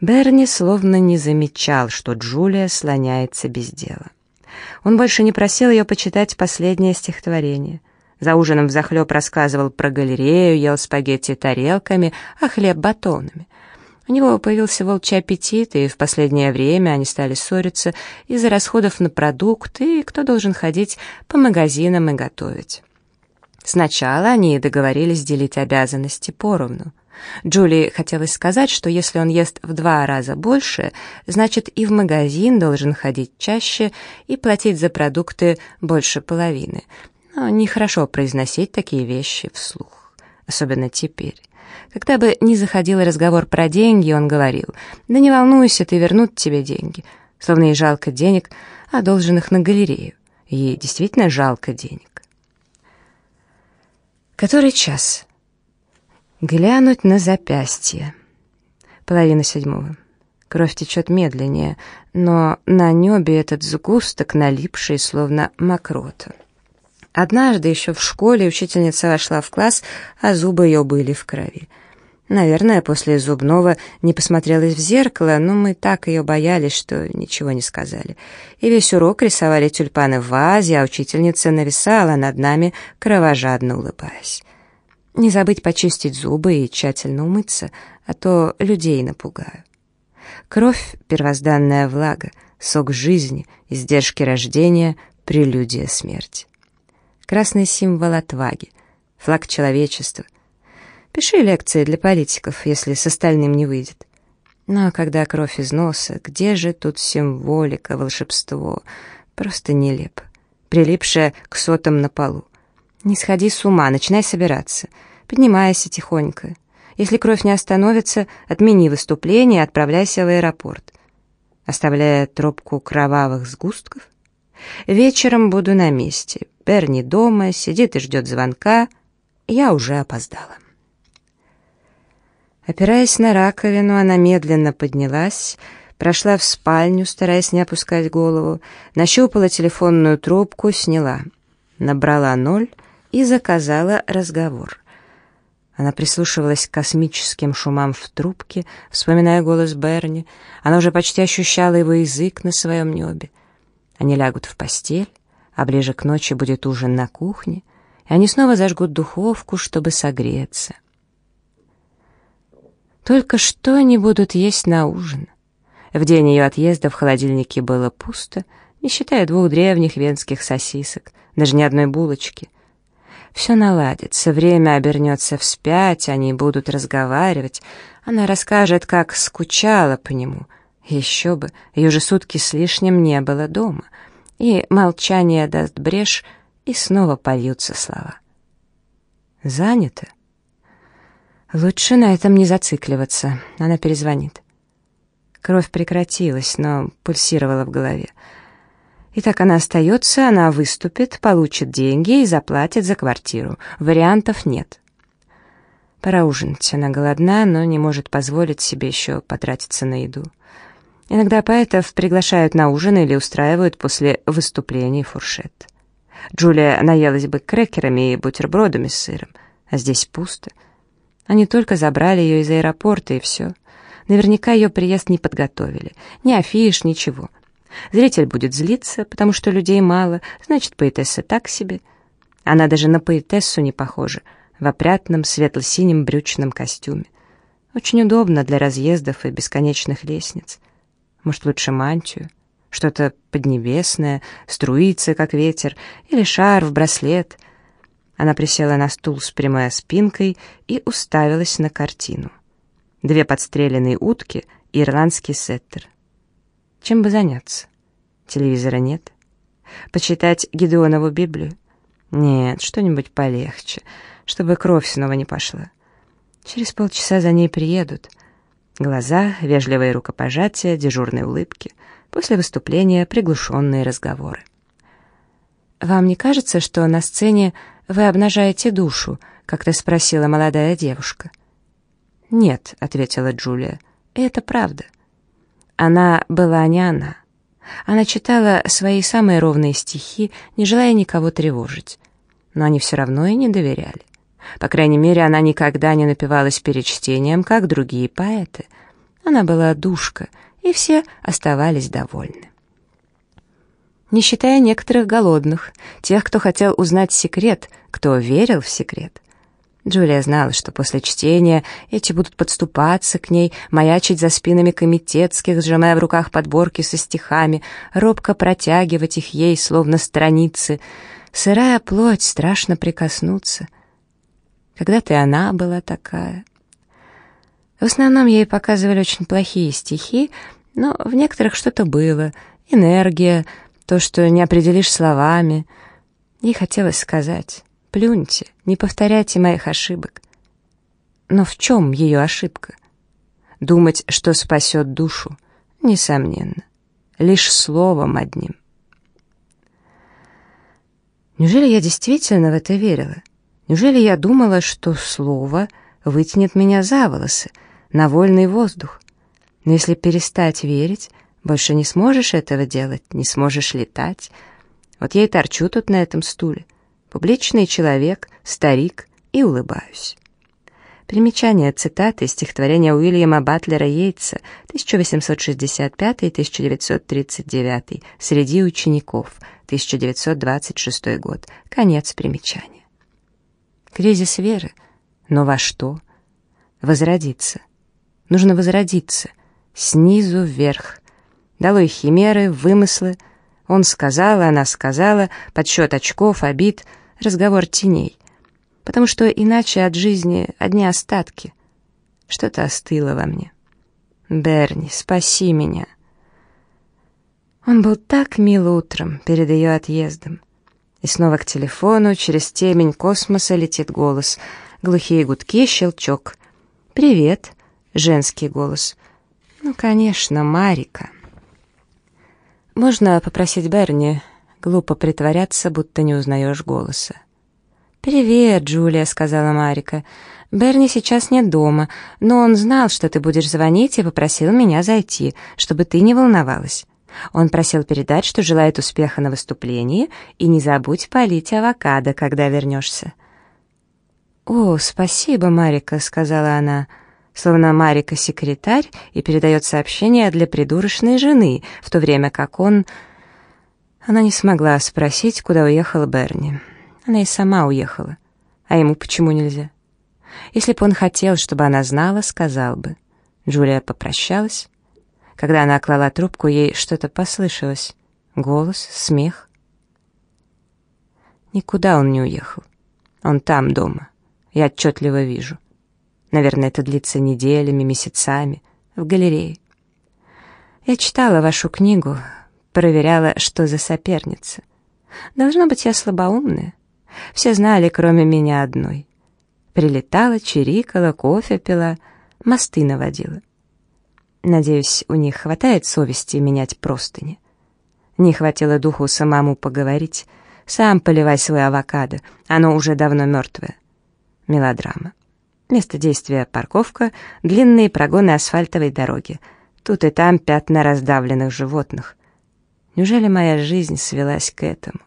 Берни словно не замечал, что Джулия слоняется без дела. Он больше не просил ее почитать последнее стихотворение. За ужином взахлеб рассказывал про галерею, ел спагетти тарелками, а хлеб батонами. У него появился волчий аппетит, и в последнее время они стали ссориться из-за расходов на продукты и кто должен ходить по магазинам и готовить. Сначала они договорились делить обязанности поровну. Джулии хотелось сказать, что если он ест в два раза больше, значит и в магазин должен ходить чаще и платить за продукты больше половины. Но нехорошо произносить такие вещи вслух, особенно теперь. Когда бы ни заходил разговор про деньги, он говорил, «Да не волнуйся, ты вернут тебе деньги». Словно ей жалко денег, а должен их на галерею. Ей действительно жалко денег. Который час? Глянуть на запястье. Половина седьмого. Кровь течет медленнее, но на небе этот сгусток, налипший, словно мокрота. Однажды еще в школе учительница вошла в класс, а зубы ее были в крови. Наверное, после зубного не посмотрелась в зеркало, но мы так ее боялись, что ничего не сказали. И весь урок рисовали тюльпаны в вазе, а учительница нависала над нами, кровожадно улыбаясь. Не забыть почистить зубы и тщательно умыться, а то людей напугаю. Кровь — первозданная влага, сок жизни, издержки рождения, прелюдия смерти. Красный символ отваги, флаг человечества. Пиши лекции для политиков, если с остальным не выйдет. Но когда кровь из носа, где же тут символика, волшебство? Просто нелепо. Прилипшая к сотам на полу. Не сходи с ума, начинай собираться — Поднимайся тихонько. Если кровь не остановится, отмени выступление и отправляйся в аэропорт. Оставляя тропку кровавых сгустков. Вечером буду на месте. Берни дома, сидит и ждет звонка. Я уже опоздала. Опираясь на раковину, она медленно поднялась, прошла в спальню, стараясь не опускать голову, нащупала телефонную трубку, сняла, набрала ноль и заказала разговор. Она прислушивалась к космическим шумам в трубке, вспоминая голос Берни. Она уже почти ощущала его язык на своем небе. Они лягут в постель, а ближе к ночи будет ужин на кухне, и они снова зажгут духовку, чтобы согреться. Только что они будут есть на ужин? В день ее отъезда в холодильнике было пусто, не считая двух древних венских сосисок, даже ни одной булочки — все наладится, время обернется вспять, они будут разговаривать. Она расскажет, как скучала по нему. Еще бы, ее же сутки с лишним не было дома. И молчание даст брешь, и снова польются слова. Занято? Лучше на этом не зацикливаться. Она перезвонит. Кровь прекратилась, но пульсировала в голове. Итак, она остается, она выступит, получит деньги и заплатит за квартиру. Вариантов нет. Пора ужинать. Она голодна, но не может позволить себе еще потратиться на еду. Иногда поэтов приглашают на ужин или устраивают после выступлений фуршет. Джулия наелась бы крекерами и бутербродами с сыром, а здесь пусто. Они только забрали ее из аэропорта, и все. Наверняка ее приезд не подготовили. Ни афиш, ничего. Зритель будет злиться, потому что людей мало, значит, поэтесса так себе. Она даже на поэтессу не похожа, в опрятном светло-синем брючном костюме. Очень удобно для разъездов и бесконечных лестниц. Может, лучше мантию? Что-то поднебесное, струится, как ветер, или шарф, браслет. Она присела на стул с прямой спинкой и уставилась на картину. Две подстреленные утки и ирландский сеттер — чем бы заняться? Телевизора нет. Почитать Гедеонову Библию? Нет, что-нибудь полегче, чтобы кровь снова не пошла. Через полчаса за ней приедут. Глаза, вежливые рукопожатия, дежурные улыбки. После выступления приглушенные разговоры. «Вам не кажется, что на сцене вы обнажаете душу?» — как-то спросила молодая девушка. «Нет», — ответила Джулия, — «это правда». Она была не она. Она читала свои самые ровные стихи, не желая никого тревожить. Но они все равно и не доверяли. По крайней мере, она никогда не напивалась перед чтением, как другие поэты. Она была душка, и все оставались довольны. Не считая некоторых голодных, тех, кто хотел узнать секрет, кто верил в секрет. Джулия знала, что после чтения эти будут подступаться к ней, маячить за спинами комитетских, сжимая в руках подборки со стихами, робко протягивать их ей, словно страницы. Сырая плоть, страшно прикоснуться. Когда-то и она была такая. В основном ей показывали очень плохие стихи, но в некоторых что-то было. Энергия, то, что не определишь словами. Ей хотелось сказать «Плюньте, не повторяйте моих ошибок». Но в чем ее ошибка? Думать, что спасет душу? Несомненно. Лишь словом одним. Неужели я действительно в это верила? Неужели я думала, что слово вытянет меня за волосы, на вольный воздух? Но если перестать верить, больше не сможешь этого делать, не сможешь летать. Вот я и торчу тут на этом стуле. Публичный человек, старик, и улыбаюсь. Примечание цитаты из стихотворения Уильяма Батлера Йейтса 1865-1939 «Среди учеников» 1926 год. Конец примечания. Кризис веры. Но во что? Возродиться. Нужно возродиться. Снизу вверх. Долой химеры, вымыслы. Он сказал, она сказала, подсчет очков, обид, разговор теней. Потому что иначе от жизни одни остатки. Что-то остыло во мне. «Берни, спаси меня!» Он был так мил утром, перед ее отъездом. И снова к телефону, через темень космоса летит голос. Глухие гудки, щелчок. «Привет», — женский голос. «Ну, конечно, Марика». «Можно попросить Берни?» Глупо притворяться, будто не узнаешь голоса. «Привет, Джулия», — сказала Марика. «Берни сейчас нет дома, но он знал, что ты будешь звонить и попросил меня зайти, чтобы ты не волновалась». Он просил передать, что желает успеха на выступлении, и не забудь полить авокадо, когда вернешься. «О, спасибо, Марика», — сказала она, словно Марика секретарь и передает сообщение для придурочной жены, в то время как он... Она не смогла спросить, куда уехал Берни. Она и сама уехала. А ему почему нельзя? Если бы он хотел, чтобы она знала, сказал бы. Джулия попрощалась, когда она клала трубку, ей что-то послышалось. Голос, смех. Никуда он не уехал. Он там, дома. Я отчетливо вижу. Наверное, это длится неделями, месяцами. В галерее. Я читала вашу книгу, проверяла, что за соперница. Должно быть, я слабоумная. Все знали, кроме меня одной. Прилетала, чирикала, кофе пила, мосты наводила. Надеюсь, у них хватает совести менять простыни. Не хватило духу самому поговорить. Сам поливай свой авокадо, оно уже давно мертвое. Мелодрама. Место действия — парковка, длинные прогоны асфальтовой дороги. Тут и там пятна раздавленных животных. Неужели моя жизнь свелась к этому?